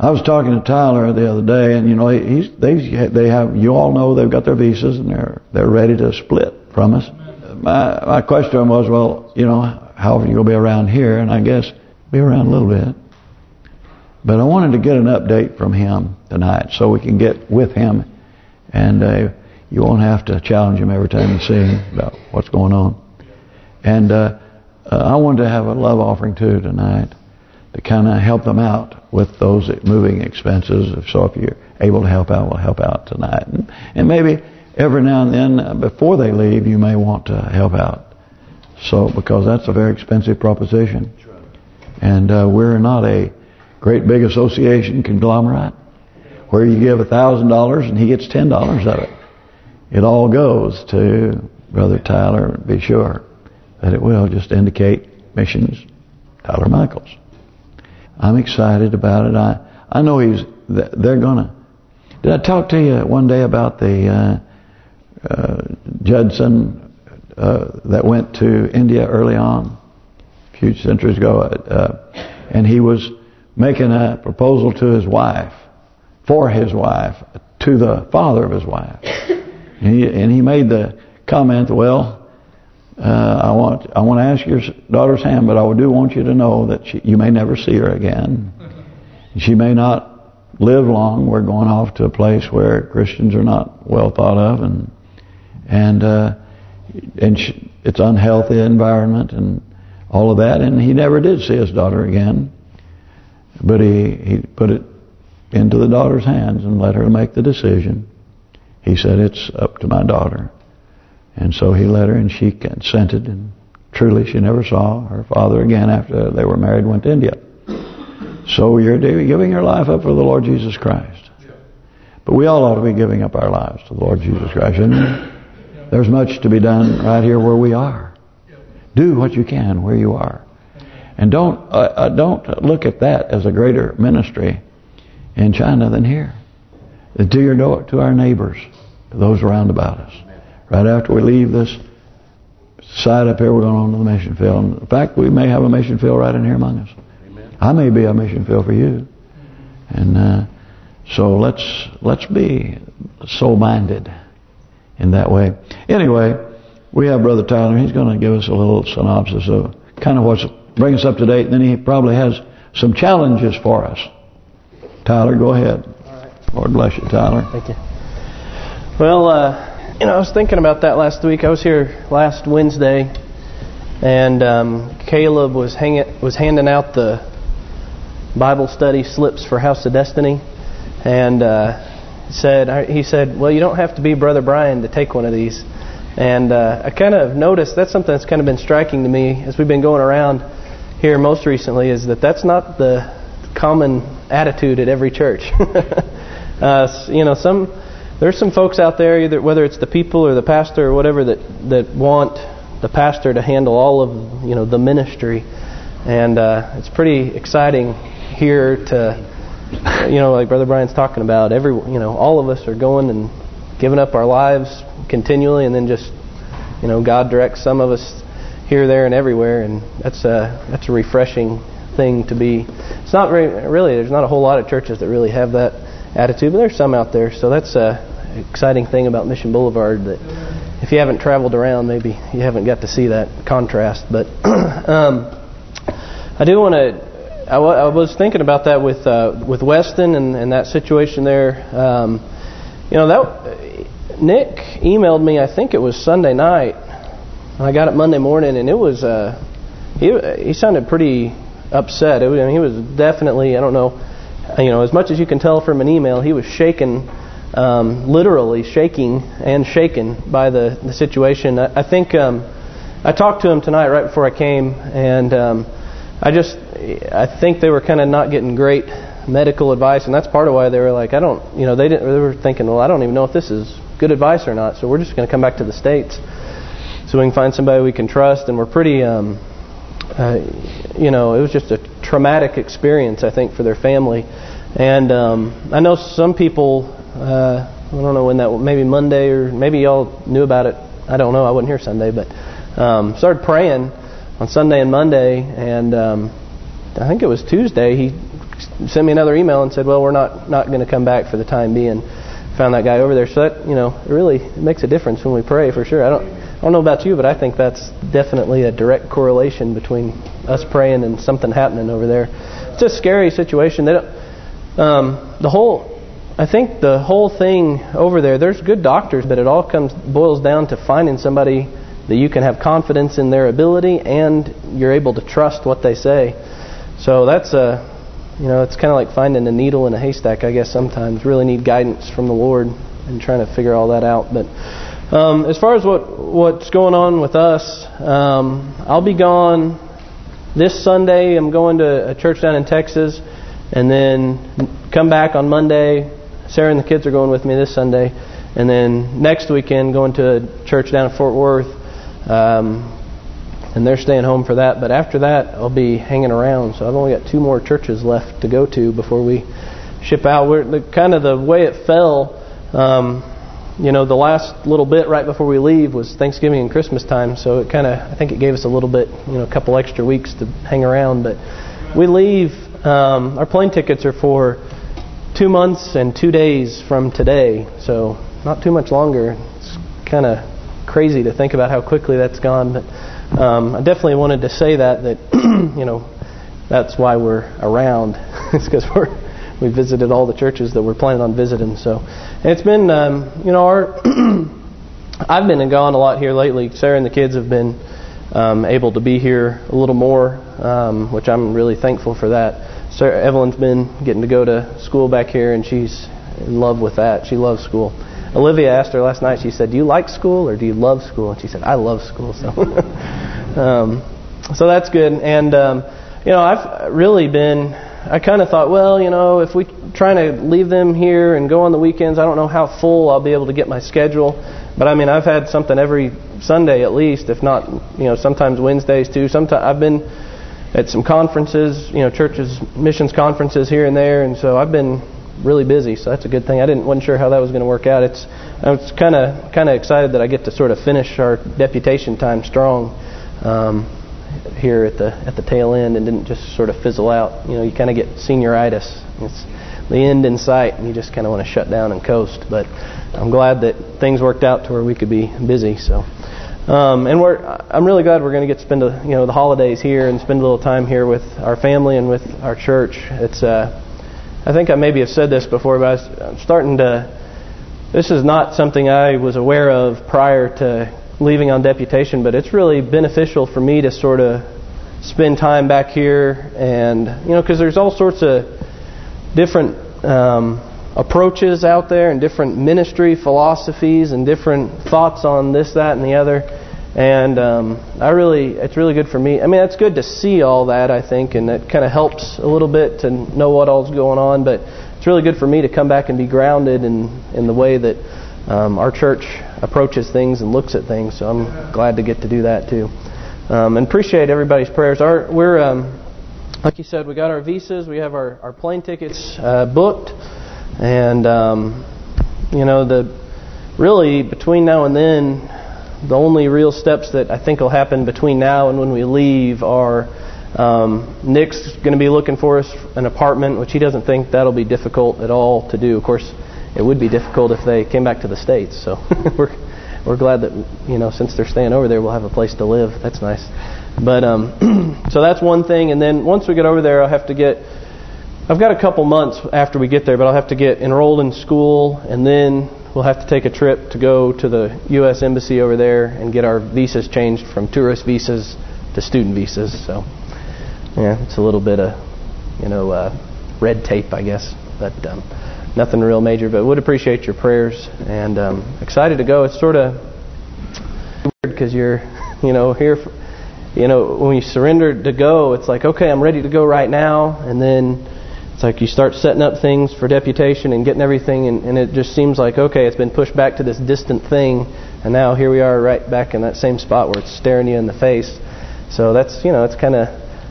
I was talking to Tyler the other day, and you know he's they they have you all know they've got their visas and they're they're ready to split from us. My my question was, well, you know, how are you gonna be around here? And I guess be around a little bit. But I wanted to get an update from him tonight so we can get with him, and uh, you won't have to challenge him every time you see him about what's going on. And uh, uh, I wanted to have a love offering too tonight to kind of help them out with those moving expenses. So if you're able to help out, we'll help out tonight. And, and maybe every now and then, uh, before they leave, you may want to help out. So because that's a very expensive proposition. And uh, we're not a great big association conglomerate where you give a thousand dollars and he gets ten dollars of it. It all goes to Brother Tyler. Be sure that it will just indicate missions Tyler Michaels. I'm excited about it. I I know he's they're gonna. Did I talk to you one day about the uh, uh, Judson uh, that went to India early on, a few centuries ago, uh, and he was making a proposal to his wife, for his wife, to the father of his wife, and he and he made the comment, well, uh, I want I want to ask your daughter's hand, but I do want you to know that she, you may never see her again. She may not live long. We're going off to a place where Christians are not well thought of, and and uh, and she, it's unhealthy environment and all of that. And he never did see his daughter again, but he he put it into the daughter's hands and let her make the decision. He said, "It's up to my daughter." And so he let her and she consented and truly she never saw her father again after they were married went to India. So you're giving your life up for the Lord Jesus Christ. But we all ought to be giving up our lives to the Lord Jesus Christ. And there's much to be done right here where we are. Do what you can where you are. And don't uh, uh don't look at that as a greater ministry in China than here. To your to our neighbors, to those around about us. Right after we leave this side up here, we're going on to the mission field. In fact, we may have a mission field right in here among us. Amen. I may be a mission field for you. And uh, so let's let's be soul-minded in that way. Anyway, we have Brother Tyler. He's going to give us a little synopsis of kind of what's bring us up to date. And then he probably has some challenges for us. Tyler, go ahead. Lord bless you, Tyler. Thank you. Well, uh, you know, I was thinking about that last week. I was here last Wednesday, and um, Caleb was hanging was handing out the Bible study slips for House of Destiny, and uh, said he said, "Well, you don't have to be Brother Brian to take one of these." And uh, I kind of noticed that's something that's kind of been striking to me as we've been going around here most recently is that that's not the common attitude at every church. uh, you know, some there's some folks out there, either whether it's the people or the pastor or whatever, that that want the pastor to handle all of you know the ministry, and uh, it's pretty exciting here to you know like Brother Brian's talking about. Every you know all of us are going and giving up our lives continually, and then just you know God directs some of us here, there, and everywhere, and that's a that's a refreshing thing to be. It's not very, really. There's not a whole lot of churches that really have that attitude, but there's some out there. So that's a exciting thing about Mission Boulevard that if you haven't traveled around, maybe you haven't got to see that contrast. But um, I do want to. I, I was thinking about that with uh, with Weston and, and that situation there. Um, you know that Nick emailed me. I think it was Sunday night. I got it Monday morning, and it was uh, he he sounded pretty upset. I mean, he was definitely I don't know you know, as much as you can tell from an email, he was shaken, um, literally shaking and shaken by the, the situation. I, I think um, I talked to him tonight right before I came, and um, I just, I think they were kind of not getting great medical advice, and that's part of why they were like, I don't, you know, they didn't, they were thinking, well, I don't even know if this is good advice or not, so we're just going to come back to the States so we can find somebody we can trust, and we're pretty, um, uh, you know, it was just a traumatic experience, I think, for their family. And um, I know some people, uh, I don't know when that, maybe Monday or maybe y'all knew about it. I don't know. I wasn't here Sunday, but um, started praying on Sunday and Monday, and um, I think it was Tuesday. He sent me another email and said, well, we're not not going to come back for the time being. Found that guy over there. So that, you know, it really makes a difference when we pray for sure. I don't I don't know about you, but I think that's definitely a direct correlation between us praying and something happening over there. It's a scary situation. They don't, um, the whole, I think the whole thing over there, there's good doctors, but it all comes boils down to finding somebody that you can have confidence in their ability and you're able to trust what they say. So that's a, you know, it's kind of like finding a needle in a haystack, I guess, sometimes. Really need guidance from the Lord and trying to figure all that out. But um, as far as what what's going on with us, um, I'll be gone this Sunday. I'm going to a church down in Texas, and then come back on Monday. Sarah and the kids are going with me this Sunday, and then next weekend going to a church down in Fort Worth, um, and they're staying home for that. But after that, I'll be hanging around. So I've only got two more churches left to go to before we ship out. We're the, kind of the way it fell. Um, you know, the last little bit right before we leave was Thanksgiving and Christmas time, so it kind of, I think it gave us a little bit, you know, a couple extra weeks to hang around. But we leave, um, our plane tickets are for two months and two days from today, so not too much longer. It's kind of crazy to think about how quickly that's gone, but um, I definitely wanted to say that, that, you know, that's why we're around. it's because we're we visited all the churches that we're planning on visiting. So it's been, um, you know, our I've been and gone a lot here lately. Sarah and the kids have been um, able to be here a little more, um, which I'm really thankful for that. Sarah Evelyn's been getting to go to school back here, and she's in love with that. She loves school. Olivia asked her last night. She said, "Do you like school or do you love school?" And she said, "I love school." So, um, so that's good. And um, you know, I've really been I kind of thought, well, you know, if we trying to leave them here and go on the weekends, I don't know how full I'll be able to get my schedule. But I mean, I've had something every Sunday at least, if not, you know, sometimes Wednesdays too. Sometimes I've been at some conferences, you know, churches, missions conferences here and there, and so I've been really busy. So that's a good thing. I didn't wasn't sure how that was going to work out. It's I was kind of kind of excited that I get to sort of finish our deputation time strong. Um, here at the at the tail end and didn't just sort of fizzle out. You know, you kind of get senioritis. It's the end in sight, and you just kind of want to shut down and coast. But I'm glad that things worked out to where we could be busy. So, um, and we're I'm really glad we're going to get to spend a, you know the holidays here and spend a little time here with our family and with our church. It's uh, I think I maybe have said this before, but I'm starting to. This is not something I was aware of prior to leaving on deputation, but it's really beneficial for me to sort of spend time back here and, you know, because there's all sorts of different um, approaches out there and different ministry philosophies and different thoughts on this, that, and the other. And um, I really, it's really good for me. I mean, it's good to see all that, I think, and it kind of helps a little bit to know what all's going on. But it's really good for me to come back and be grounded in in the way that um, our church approaches things and looks at things. So I'm glad to get to do that too. Um, and appreciate everybody's prayers. Our we're um, like you said, we got our visas, we have our our plane tickets uh, booked, and um, you know the really between now and then, the only real steps that I think will happen between now and when we leave are. Um, Nick's going to be looking for us an apartment, which he doesn't think that'll be difficult at all to do. Of course, it would be difficult if they came back to the States. So we're we're glad that, you know, since they're staying over there, we'll have a place to live. That's nice. But um, so that's one thing. And then once we get over there, I'll have to get, I've got a couple months after we get there, but I'll have to get enrolled in school. And then we'll have to take a trip to go to the U.S. Embassy over there and get our visas changed from tourist visas to student visas. So, yeah, it's a little bit of, you know, uh, red tape, I guess. But um, nothing real major, but would appreciate your prayers and um, excited to go. It's sort of weird because you're, you know, here. For, you know, when you surrender to go, it's like, okay, I'm ready to go right now, and then it's like you start setting up things for deputation and getting everything, and, and it just seems like, okay, it's been pushed back to this distant thing, and now here we are right back in that same spot where it's staring you in the face. So that's, you know, it's kind of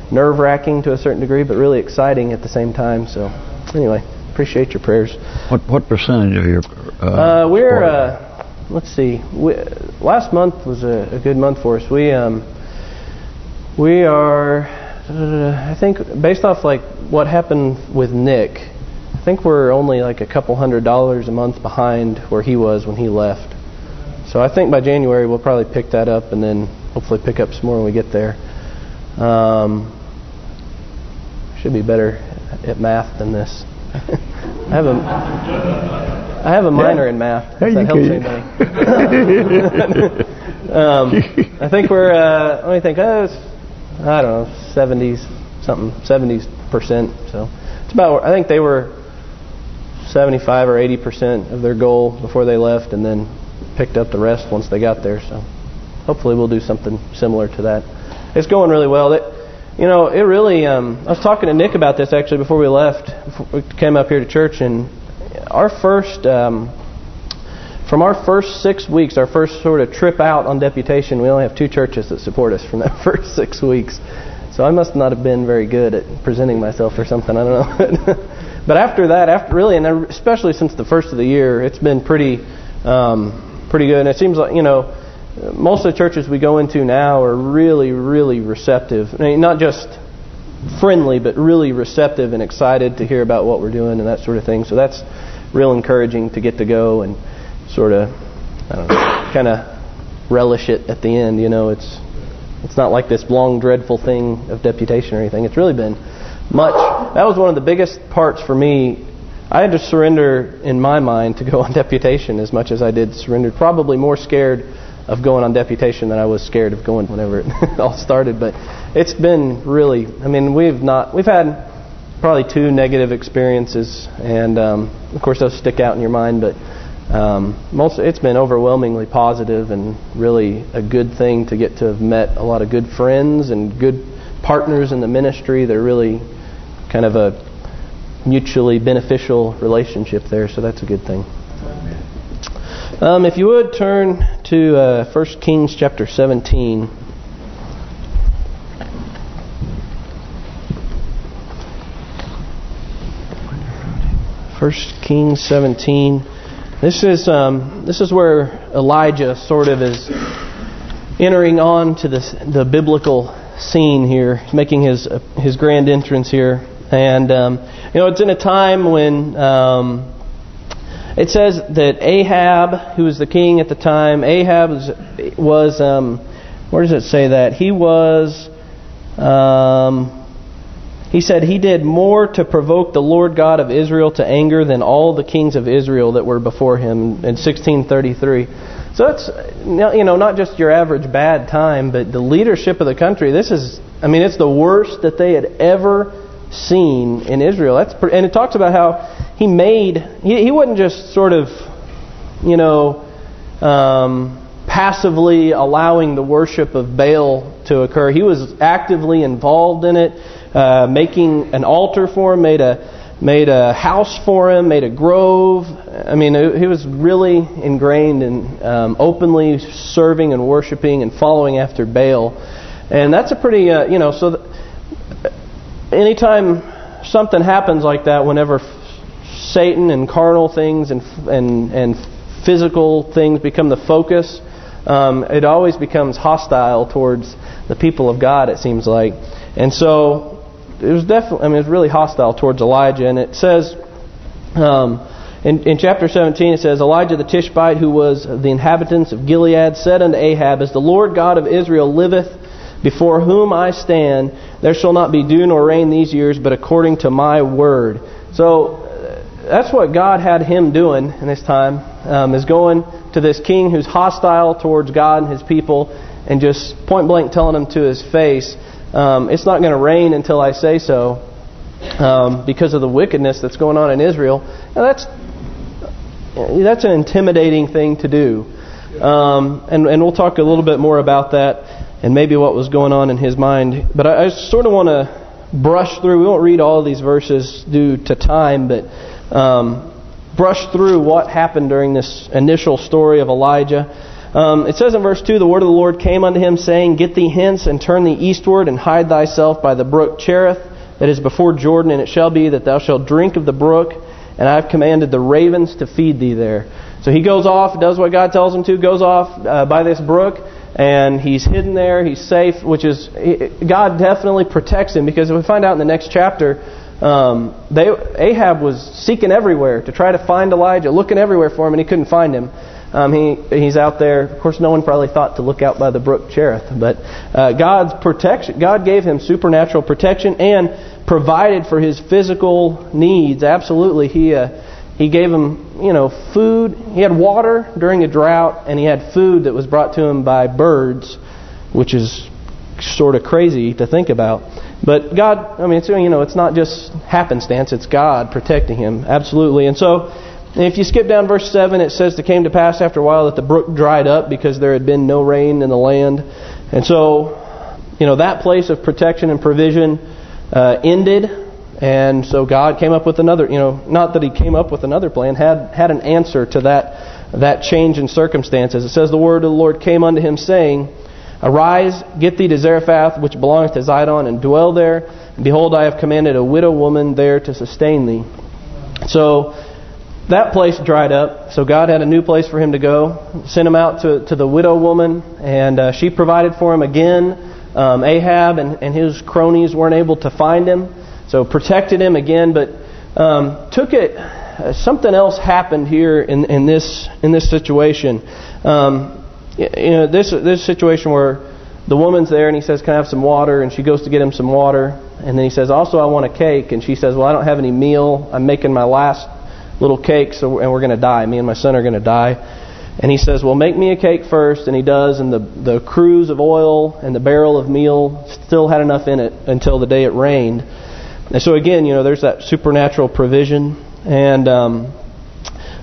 nerve-wracking to a certain degree, but really exciting at the same time. So anyway appreciate your prayers. What what percentage of your? Uh, uh, we're uh, let's see. We, last month was a, a, good month for us. We um, we are uh, I think based off like what happened with Nick, I think we're only like a couple hundred dollars a month behind where he was when he left. So I think by January we'll probably pick that up and then hopefully pick up some more when we get there. Um, should be better at math than this. I have a I have a minor yeah. in math. If that helps anybody. um, I think we're uh, let me think. Uh, I don't know, 70s something, 70s percent. So it's about. I think they were 75 or 80 percent of their goal before they left, and then picked up the rest once they got there. So hopefully we'll do something similar to that. It's going really well. It, you know, it really. Um, I was talking to Nick about this actually before we left. Before we came up here to church, and our first. Um, from our first six weeks, our first sort of trip out on deputation, we only have two churches that support us from that first six weeks. So I must not have been very good at presenting myself or something. I don't know. but after that, after really, and especially since the first of the year, it's been pretty, um, pretty good. And it seems like you know, most of the churches we go into now are really, really receptive. I mean, not just friendly, but really receptive and excited to hear about what we're doing and that sort of thing. So that's real encouraging to get to go and sort of, I don't know, kind of relish it at the end. You know, it's it's not like this long, dreadful thing of deputation or anything. It's really been much. That was one of the biggest parts for me. I had to surrender in my mind to go on deputation as much as I did surrender. Probably more scared of going on deputation than I was scared of going whenever it all started. But it's been really. I mean, we've not. We've had probably two negative experiences, and um, of course those stick out in your mind. But um, most it's been overwhelmingly positive and really a good thing to get to have met a lot of good friends and good partners in the ministry. They're really kind of a mutually beneficial relationship there, so that's a good thing. Um, if you would turn to uh, 1 Kings chapter 17. First Kings 17. This is um, this is where Elijah sort of is entering on to this, the biblical scene here, making his uh, his grand entrance here, and um, you know it's in a time when um, it says that Ahab, who was the king at the time, Ahab was, was um, where does it say that he was um, he said he did more to provoke the Lord God of Israel to anger than all the kings of Israel that were before him in 1633. So it's you know not just your average bad time, but the leadership of the country. This is I mean it's the worst that they had ever seen in Israel. That's and it talks about how he made he he wasn't just sort of you know um, passively allowing the worship of Baal to occur. He was actively involved in it uh, making an altar for him, made a made a house for him, made a grove. I mean, he was really ingrained in um, openly serving and worshiping and following after Baal. And that's a pretty, uh, you know, so anytime something happens like that, whenever Satan and carnal things and and and physical things become the focus, um, it always becomes hostile towards the people of God, it seems like. And so it was definitely, I mean, it was really hostile towards Elijah. And it says, um, in, in chapter 17, it says, Elijah the Tishbite, who was the inhabitants of Gilead, said unto Ahab, As the Lord God of Israel liveth, before whom I stand, there shall not be dew nor rain these years, but according to my word. So uh, that's what God had him doing in this time, um, is going to this king who's hostile towards God and his people, and just point blank telling him to his face, um, it's not going to rain until I say so um, because of the wickedness that's going on in Israel. That's that's an intimidating thing to do. Um, and, and we'll talk a little bit more about that and maybe what was going on in his mind. But I, I sort of want to brush through. We won't read all these verses due to time, but um, brush through what happened during this initial story of Elijah. Um, it says in verse 2, The word of the Lord came unto him, saying, Get thee hence, and turn thee eastward, and hide thyself by the brook Cherith, that is before Jordan, and it shall be that thou shalt drink of the brook, and I have commanded the ravens to feed thee there. So he goes off, does what God tells him to, goes off uh, by this brook, and he's hidden there. He's safe, which is God definitely protects him because if we find out in the next chapter, um, they Ahab was seeking everywhere to try to find Elijah, looking everywhere for him, and he couldn't find him. Um, he he's out there. Of course, no one probably thought to look out by the brook Cherith, but uh, God's protection. God gave him supernatural protection and provided for his physical needs. Absolutely, he uh, he gave him you know food. He had water during a drought, and he had food that was brought to him by birds, which is sort of crazy to think about. But God, I mean, it's you know, it's not just happenstance; it's God protecting him, absolutely. And so if you skip down verse 7, it says, It came to pass after a while that the brook dried up because there had been no rain in the land. And so, you know, that place of protection and provision uh, ended. And so God came up with another, you know, not that he came up with another plan, had had an answer to that that change in circumstances. It says, The word of the Lord came unto him, saying, Arise, get thee to Zarephath, which belongeth to Zidon, and dwell there. And behold, I have commanded a widow woman there to sustain thee. So that place dried up, so God had a new place for him to go. Sent him out to to the widow woman, and uh, she provided for him again. Um, Ahab and, and his cronies weren't able to find him, so protected him again. But um, took it. Uh, something else happened here in in this in this situation. Um, you know, this this situation where the woman's there and he says, "Can I have some water?" And she goes to get him some water, and then he says, "Also, I want a cake." And she says, "Well, I don't have any meal. I'm making my last little cake, so and we're going to die. Me and my son are going to die. And he says, well, make me a cake first. And he does. And the, the cruse of oil and the barrel of meal still had enough in it until the day it rained. And so again, you know, there's that supernatural provision. And um,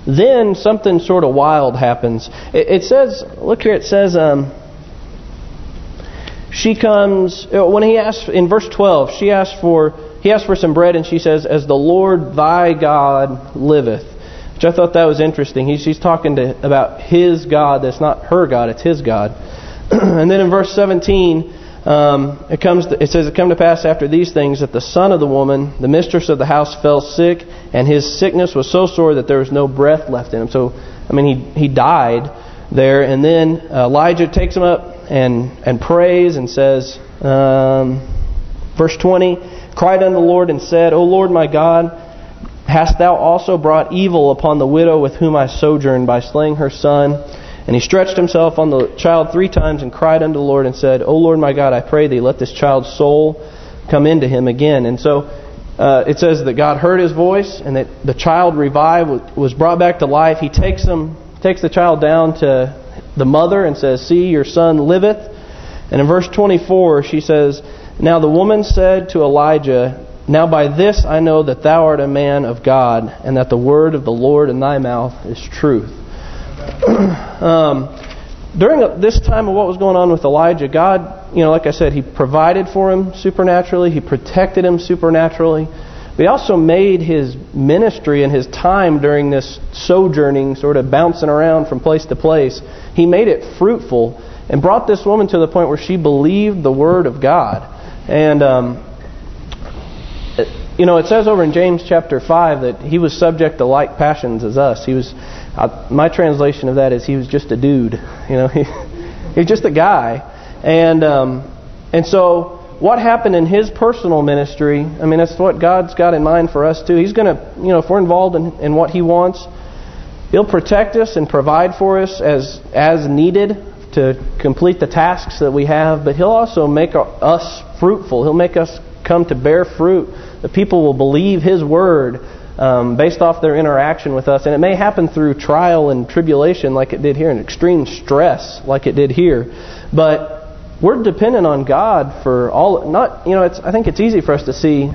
then something sort of wild happens. It, it says, look here, it says... Um, she comes uh, when he asks in verse 12 she asks for he asks for some bread and she says, As the Lord thy God liveth. Which I thought that was interesting. He's, he's talking to about his God. That's not her God. It's his God. and then in verse 17, um, it comes. To, it says, "It come to pass after these things that the son of the woman, the mistress of the house, fell sick, and his sickness was so sore that there was no breath left in him." So, I mean, he he died there. And then Elijah takes him up and and prays and says, um, verse 20 cried unto the Lord and said, O Lord my God, hast thou also brought evil upon the widow with whom I sojourned by slaying her son? And he stretched himself on the child three times and cried unto the Lord and said, O Lord my God, I pray thee, let this child's soul come into him again. And so uh, it says that God heard his voice and that the child revived, was brought back to life. He takes him, takes the child down to the mother and says, See, your son liveth. And in verse 24, she says, now the woman said to Elijah, Now by this I know that thou art a man of God, and that the word of the Lord in thy mouth is truth. um, during this time of what was going on with Elijah, God, you know, like I said, He provided for him supernaturally. He protected him supernaturally. But He also made His ministry and His time during this sojourning, sort of bouncing around from place to place, He made it fruitful and brought this woman to the point where she believed the Word of God. And, um, you know, it says over in James chapter 5 that he was subject to like passions as us. He was, uh, my translation of that is he was just a dude. You know, he, he's just a guy. And, um, and so what happened in his personal ministry, I mean, that's what God's got in mind for us too. He's going to, you know, if we're involved in, in what he wants, he'll protect us and provide for us as as needed to complete the tasks that we have, but He'll also make us fruitful. He'll make us come to bear fruit. The people will believe His Word um, based off their interaction with us. And it may happen through trial and tribulation like it did here, and extreme stress like it did here. But we're dependent on God for all, not, you know, it's, I think it's easy for us to see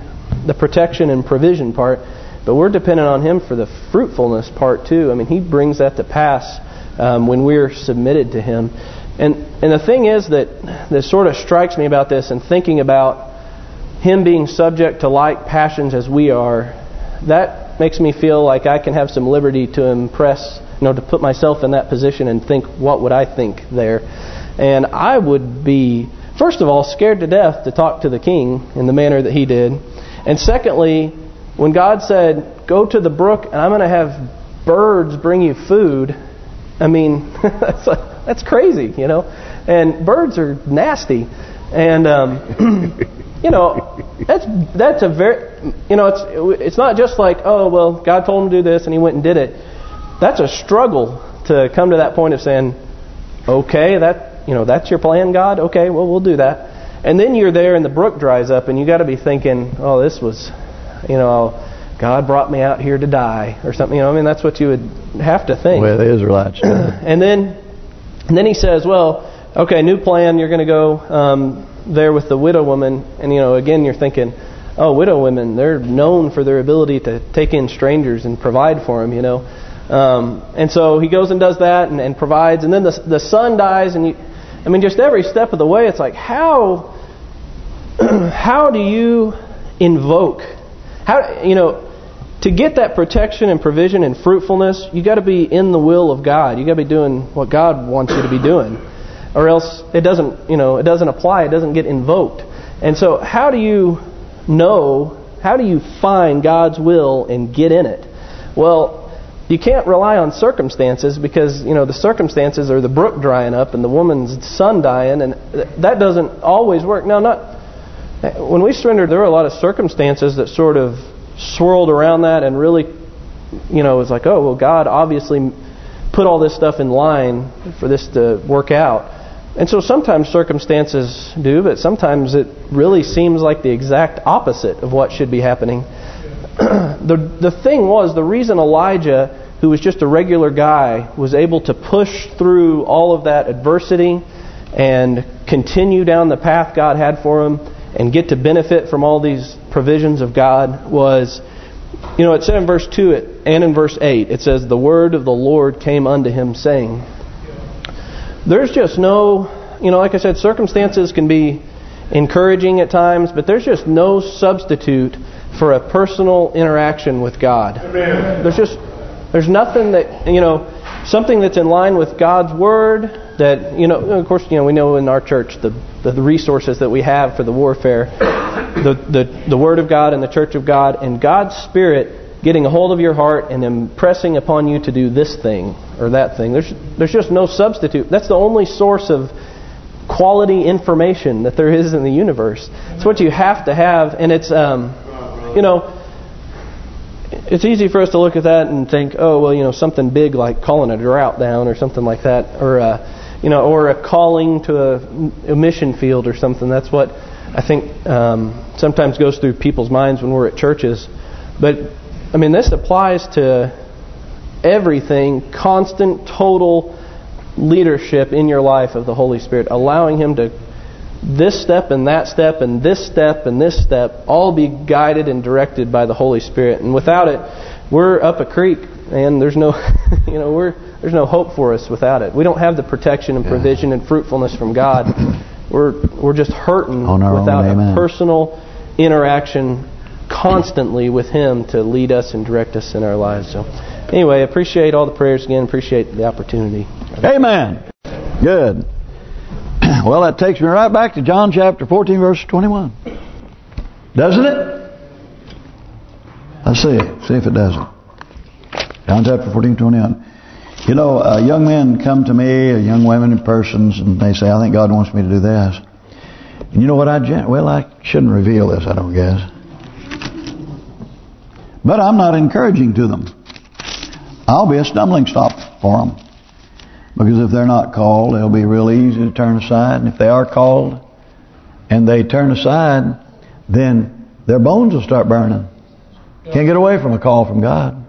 the protection and provision part, but we're dependent on Him for the fruitfulness part too. I mean, He brings that to pass um, when we're submitted to Him. And and the thing is that that sort of strikes me about this and thinking about Him being subject to like passions as we are, that makes me feel like I can have some liberty to impress, you know, to put myself in that position and think, what would I think there? And I would be, first of all, scared to death to talk to the king in the manner that he did. And secondly, when God said, go to the brook and I'm going to have birds bring you food, I mean, that's that's crazy, you know. And birds are nasty, and um, you know, that's that's a very, you know, it's it's not just like, oh well, God told him to do this and he went and did it. That's a struggle to come to that point of saying, okay, that you know, that's your plan, God. Okay, well we'll do that. And then you're there and the brook dries up and you got to be thinking, oh, this was, you know, God brought me out here to die or something. You know, I mean, that's what you would have to think. Well, the Israelites. and then, and then he says, well, okay, new plan. You're going to go um, there with the widow woman, and you know, again, you're thinking, oh, widow women, they're known for their ability to take in strangers and provide for them, you know. Um, and so he goes and does that and, and provides, and then the the son dies, and you, I mean, just every step of the way, it's like how how do you invoke how you know to get that protection and provision and fruitfulness, you got to be in the will of God. You got to be doing what God wants you to be doing or else it doesn't, you know, it doesn't apply, it doesn't get invoked. And so how do you know, how do you find God's will and get in it? Well, you can't rely on circumstances because, you know, the circumstances are the brook drying up and the woman's son dying and that doesn't always work. Now, not when we surrendered, there were a lot of circumstances that sort of swirled around that and really, you know, it was like, oh, well, God obviously put all this stuff in line for this to work out. And so sometimes circumstances do, but sometimes it really seems like the exact opposite of what should be happening. the the thing was, the reason Elijah, who was just a regular guy, was able to push through all of that adversity and continue down the path God had for him and get to benefit from all these provisions of God was, you know, it said in verse 2 and in verse 8, it says, The word of the Lord came unto him, saying, there's just no, you know, like I said, circumstances can be encouraging at times, but there's just no substitute for a personal interaction with God. Amen. There's just, there's nothing that, you know, something that's in line with God's Word that, you know, of course, you know, we know in our church the, the, the resources that we have for the warfare, the, the, the Word of God and the Church of God, and God's Spirit getting a hold of your heart and impressing upon you to do this thing or that thing. There's there's just no substitute. That's the only source of quality information that there is in the universe. It's what you have to have, and it's um, you know, it's easy for us to look at that and think, oh well, you know, something big like calling a drought down or something like that, or uh, you know, or a calling to a, a mission field or something. That's what I think um, sometimes goes through people's minds when we're at churches. But I mean, this applies to everything, constant, total leadership in your life of the Holy Spirit, allowing Him to this step and that step and this step and this step all be guided and directed by the Holy Spirit. And without it, we're up a creek, and there's no, you know, we're there's no hope for us without it. We don't have the protection and provision and fruitfulness from God. We're we're just hurting without own, a personal interaction constantly with Him to lead us and direct us in our lives. So, anyway, appreciate all the prayers again. Appreciate the opportunity. Amen. Good. Well, that takes me right back to John chapter 14, verse 21. Doesn't it? Let's see. See if it doesn't. John chapter 14, 21. You know, uh, young men come to me, young women and persons, and they say, I think God wants me to do this. And you know what I... Well, I shouldn't reveal this, I don't guess. But I'm not encouraging to them. I'll be a stumbling stop for them. Because if they're not called, it'll be real easy to turn aside. And if they are called and they turn aside, then their bones will start burning. Can't get away from a call from God.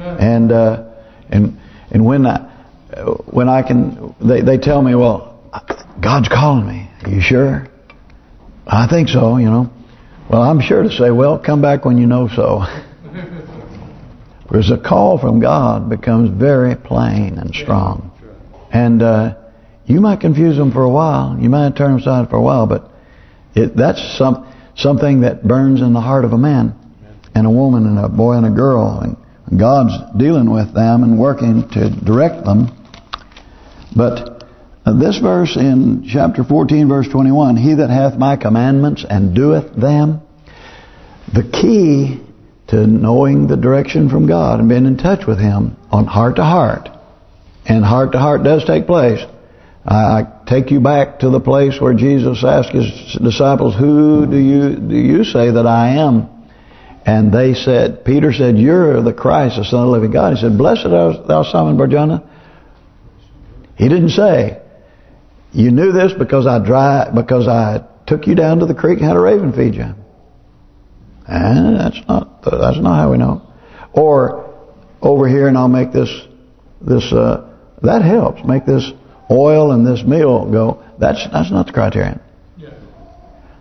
And uh, and and when I when I can, they they tell me, well, God's calling me. Are you sure? I think so. You know. Well, I'm sure to say, well, come back when you know so. Because the call from God becomes very plain and strong. And uh, you might confuse them for a while. You might turn them aside for a while, but it, that's some something that burns in the heart of a man and a woman and a boy and a girl. And God's dealing with them and working to direct them. But uh, this verse in chapter 14, verse 21, He that hath my commandments and doeth them, the key to knowing the direction from God and being in touch with Him on heart to heart And heart to heart does take place. I take you back to the place where Jesus asked his disciples, Who do you do you say that I am? And they said, Peter said, You're the Christ, the Son of the living God. He said, Blessed art thou Simon Barjona. He didn't say, You knew this because I dry because I took you down to the creek and had a raven feed you. And that's not that's not how we know. Or over here, and I'll make this this uh, that helps make this oil and this meal go. That's that's not the criterion.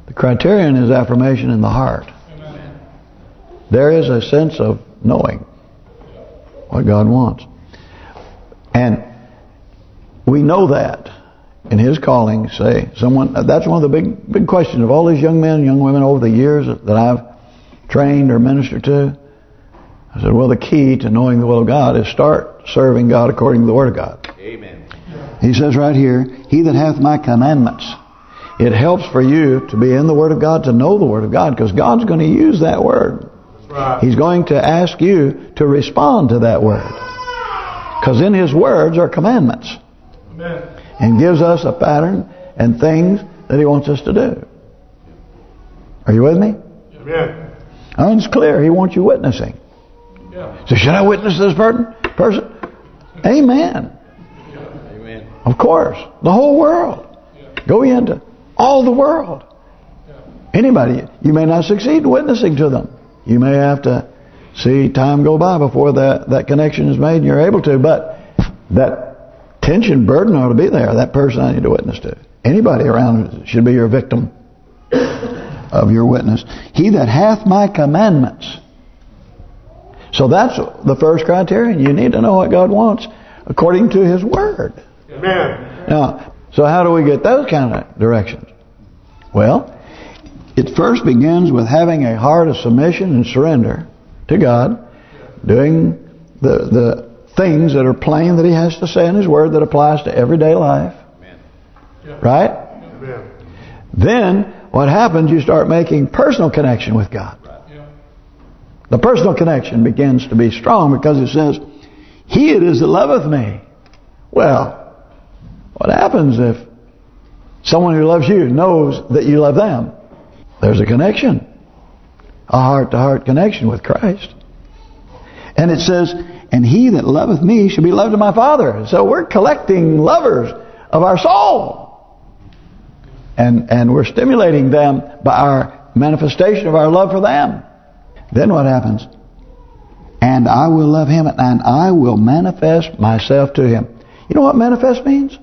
The criterion is affirmation in the heart. Amen. There is a sense of knowing what God wants. And we know that in His calling, say, someone, that's one of the big big questions of all these young men and young women over the years that I've trained or ministered to. I said, well, the key to knowing the will of God is start serving God according to the Word of God. Amen. He says right here, He that hath my commandments. It helps for you to be in the Word of God, to know the Word of God, because God's going to use that Word. Right. He's going to ask you to respond to that Word. Because in His words are commandments. Amen. And gives us a pattern and things that He wants us to do. Are you with me? Amen. And it's clear. He wants you witnessing. Yeah. So should I witness this person? person? Amen. Of course. The whole world. Go into all the world. Anybody. You may not succeed witnessing to them. You may have to see time go by before that, that connection is made and you're able to. But that tension, burden ought to be there. That person I need to witness to. Anybody around should be your victim of your witness. He that hath my commandments. So that's the first criterion. You need to know what God wants according to His Word. Amen. Now, so how do we get those kind of directions? Well, it first begins with having a heart of submission and surrender to God, doing the the things that are plain that He has to say in His Word that applies to everyday life. Amen. Right? Amen. Then, what happens, you start making personal connection with God. The personal connection begins to be strong because it says, He it is that loveth me. Well, what happens if someone who loves you knows that you love them? There's a connection. A heart-to-heart -heart connection with Christ. And it says, and he that loveth me shall be loved of my Father. So we're collecting lovers of our soul. And and we're stimulating them by our manifestation of our love for them. Then what happens? And I will love him and I will manifest myself to him. You know what manifest means?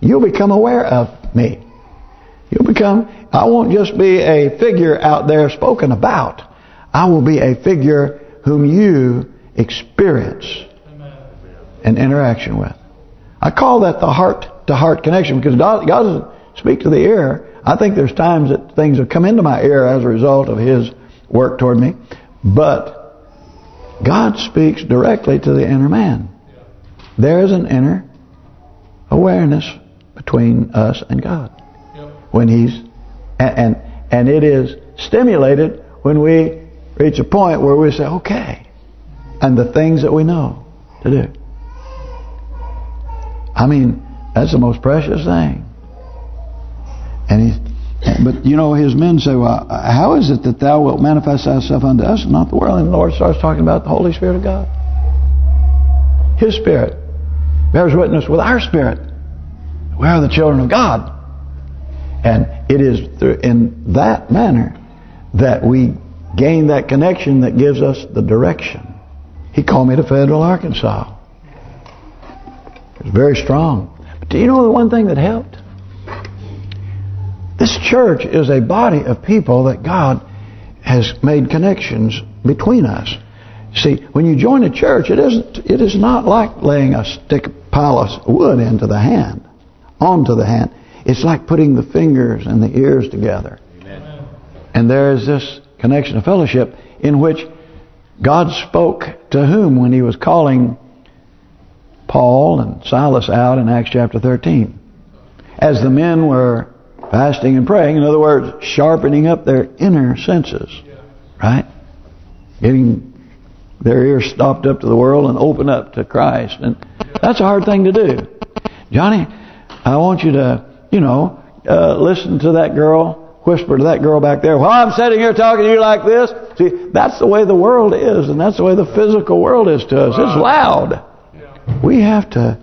You'll become aware of me. You'll become, I won't just be a figure out there spoken about. I will be a figure whom you experience an interaction with. I call that the heart-to-heart -heart connection because God doesn't speak to the ear. I think there's times that things have come into my ear as a result of His work toward me. But God speaks directly to the inner man. There is an inner awareness between us and God. Yep. When He's and, and and it is stimulated when we reach a point where we say, okay, and the things that we know to do. I mean, that's the most precious thing. And he, but you know, his men say, well, how is it that thou wilt manifest thyself unto us and not the world? And the Lord starts talking about the Holy Spirit of God. His Spirit bears witness with our spirit we are the children of God. And it is in that manner that we gain that connection that gives us the direction. He called me to Fayetteville Arkansas. It's very strong. But do you know the one thing that helped? This church is a body of people that God has made connections between us. See, when you join a church, it isn't. It is not like laying a stick pile of wood into the hand onto the hand. It's like putting the fingers and the ears together. Amen. And there is this connection of fellowship in which God spoke to whom when he was calling Paul and Silas out in Acts chapter 13. As the men were fasting and praying, in other words, sharpening up their inner senses. Right? Getting their ears stopped up to the world and open up to Christ. And that's a hard thing to do. Johnny, I want you to, you know, uh, listen to that girl, whisper to that girl back there, while I'm sitting here talking to you like this. See, that's the way the world is, and that's the way the physical world is to us. It's loud. We have to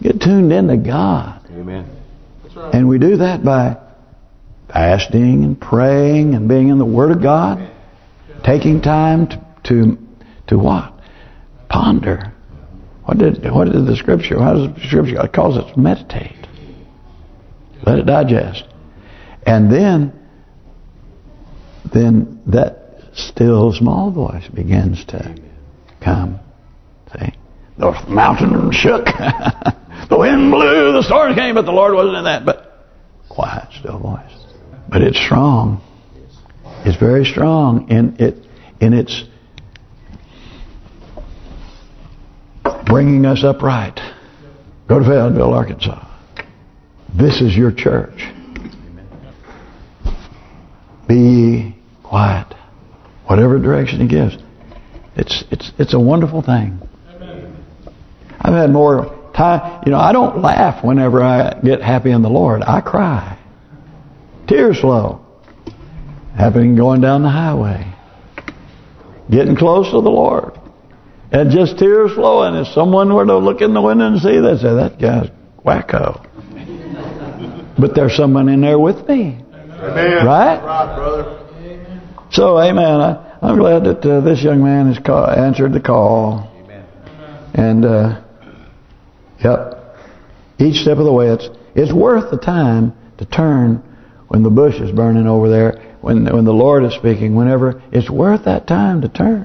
get tuned into God. Amen. And we do that by fasting and praying and being in the Word of God. Taking time to to, to what? Ponder. What did what did the Scripture? How does the Scripture? It calls it meditate. Let it digest, and then then that still small voice begins to come. See, the mountain shook, the wind blew, the storm came, but the Lord wasn't in that. But quiet, still voice. But it's strong. It's very strong in it in its bringing us upright. Go to Fayetteville, Arkansas. This is your church. Be quiet. Whatever direction He gives. It's it's it's a wonderful thing. I've had more time. You know, I don't laugh whenever I get happy in the Lord. I cry. Tears flow. Happening going down the highway. Getting close to the Lord. And just tears flowing. If someone were to look in the window and see that, say, that guy's wacko. But there's someone in there with me. Amen. Right? Right, brother. So, amen. I, I'm glad that uh, this young man has call, answered the call. Amen. And, uh, yep, each step of the way, it's it's worth the time to turn when the bush is burning over there, when when the Lord is speaking, whenever, it's worth that time to turn.